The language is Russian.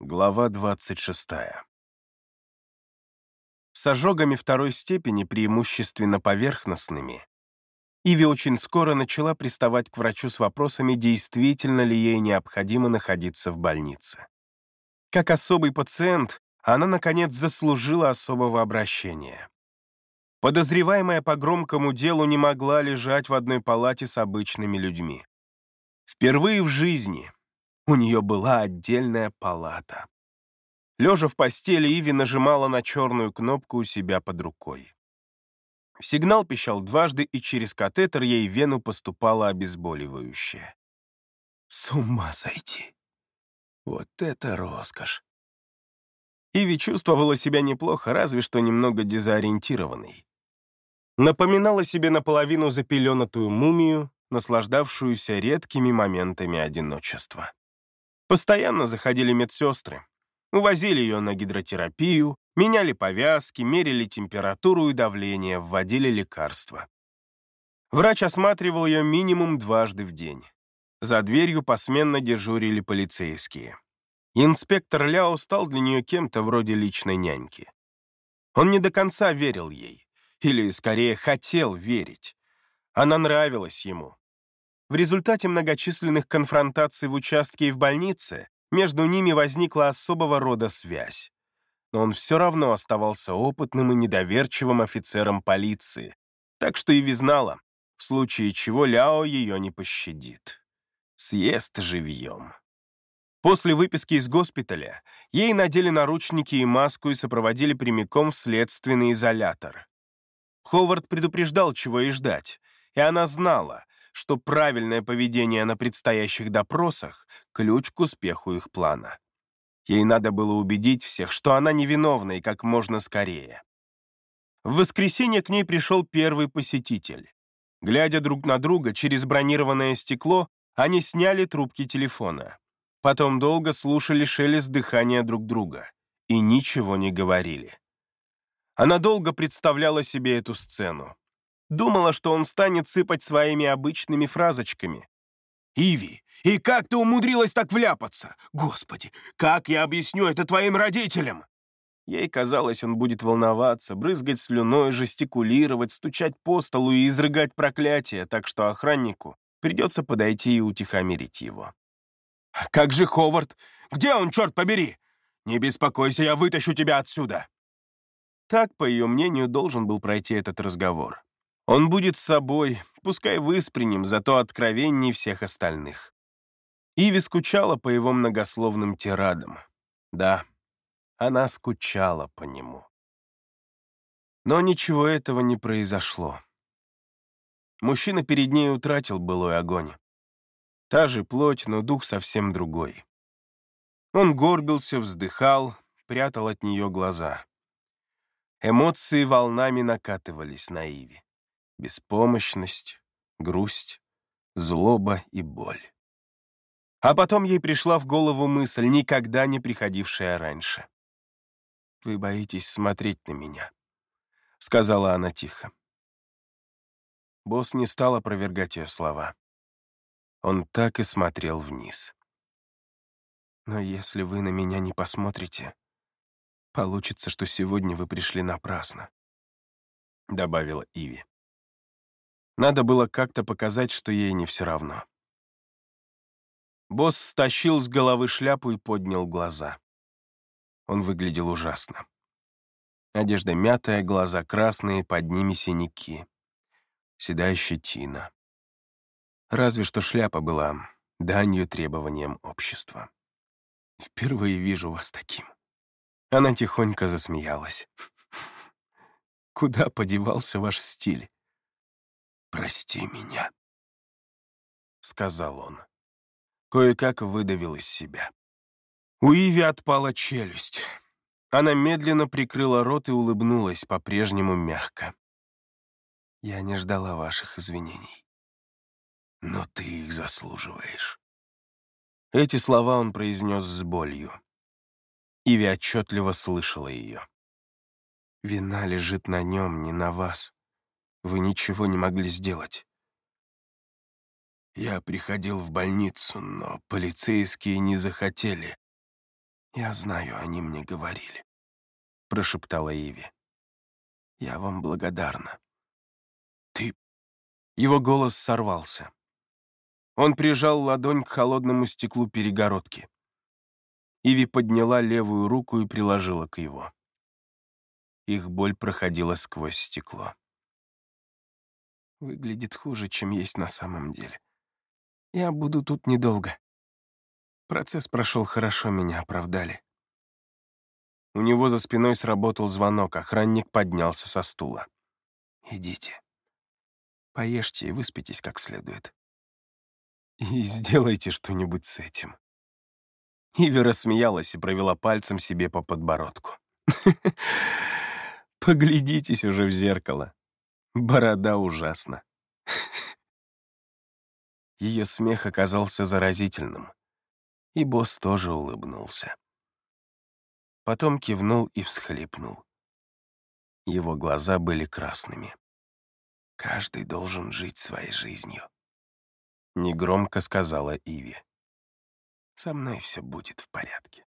Глава 26. С ожогами второй степени, преимущественно поверхностными, Иви очень скоро начала приставать к врачу с вопросами, действительно ли ей необходимо находиться в больнице. Как особый пациент, она, наконец, заслужила особого обращения. Подозреваемая по громкому делу не могла лежать в одной палате с обычными людьми. Впервые в жизни у нее была отдельная палата. Лежа в постели, Иви нажимала на черную кнопку у себя под рукой. Сигнал пищал дважды, и через катетер ей вену поступало обезболивающее. С ума сойти! Вот это роскошь! Иви чувствовала себя неплохо, разве что немного дезориентированной. Напоминала себе наполовину запеленатую мумию, наслаждавшуюся редкими моментами одиночества. Постоянно заходили медсестры. Увозили ее на гидротерапию, меняли повязки, мерили температуру и давление, вводили лекарства. Врач осматривал ее минимум дважды в день. За дверью посменно дежурили полицейские. Инспектор Ляо стал для нее кем-то вроде личной няньки. Он не до конца верил ей, или, скорее, хотел верить. Она нравилась ему, в результате многочисленных конфронтаций в участке и в больнице между ними возникла особого рода связь. Но он все равно оставался опытным и недоверчивым офицером полиции, так что Иви знала, в случае чего Ляо ее не пощадит. Съест живьем. После выписки из госпиталя ей надели наручники и маску и сопроводили прямиком в следственный изолятор. Ховард предупреждал, чего ей ждать, и она знала, что правильное поведение на предстоящих допросах — ключ к успеху их плана. Ей надо было убедить всех, что она невиновна и как можно скорее. В воскресенье к ней пришел первый посетитель. Глядя друг на друга через бронированное стекло, они сняли трубки телефона. Потом долго слушали шелест дыхания друг друга и ничего не говорили. Она долго представляла себе эту сцену. Думала, что он станет сыпать своими обычными фразочками. «Иви, и как ты умудрилась так вляпаться? Господи, как я объясню это твоим родителям?» Ей казалось, он будет волноваться, брызгать слюной, жестикулировать, стучать по столу и изрыгать проклятие, так что охраннику придется подойти и утихомирить его. «А «Как же Ховард? Где он, черт побери? Не беспокойся, я вытащу тебя отсюда!» Так, по ее мнению, должен был пройти этот разговор. Он будет собой, пускай выспренним, зато откровенней всех остальных. Иви скучала по его многословным тирадам. Да, она скучала по нему. Но ничего этого не произошло. Мужчина перед ней утратил былой огонь. Та же плоть, но дух совсем другой. Он горбился, вздыхал, прятал от нее глаза. Эмоции волнами накатывались на Иви беспомощность, грусть, злоба и боль. А потом ей пришла в голову мысль, никогда не приходившая раньше. «Вы боитесь смотреть на меня», — сказала она тихо. Босс не стал опровергать ее слова. Он так и смотрел вниз. «Но если вы на меня не посмотрите, получится, что сегодня вы пришли напрасно», — добавила Иви. Надо было как-то показать, что ей не все равно. Босс стащил с головы шляпу и поднял глаза. Он выглядел ужасно. Одежда мятая, глаза красные, под ними синяки. Седая щетина. Разве что шляпа была данью требованиям общества. «Впервые вижу вас таким». Она тихонько засмеялась. «Куда подевался ваш стиль? «Прости меня», — сказал он. Кое-как выдавил из себя. У Иви отпала челюсть. Она медленно прикрыла рот и улыбнулась по-прежнему мягко. «Я не ждала ваших извинений. Но ты их заслуживаешь». Эти слова он произнес с болью. Иви отчетливо слышала ее. «Вина лежит на нем, не на вас. Вы ничего не могли сделать. Я приходил в больницу, но полицейские не захотели. «Я знаю, они мне говорили», — прошептала Иви. «Я вам благодарна». «Ты...» Его голос сорвался. Он прижал ладонь к холодному стеклу перегородки. Иви подняла левую руку и приложила к его. Их боль проходила сквозь стекло. Выглядит хуже, чем есть на самом деле. Я буду тут недолго. Процесс прошел хорошо, меня оправдали. У него за спиной сработал звонок, охранник поднялся со стула. «Идите. Поешьте и выспитесь как следует. И сделайте что-нибудь с этим». Иви рассмеялась и провела пальцем себе по подбородку. «Поглядитесь уже в зеркало. Борода ужасна». Ее смех оказался заразительным, и босс тоже улыбнулся. Потом кивнул и всхлипнул. Его глаза были красными. «Каждый должен жить своей жизнью», — негромко сказала Иви. «Со мной все будет в порядке».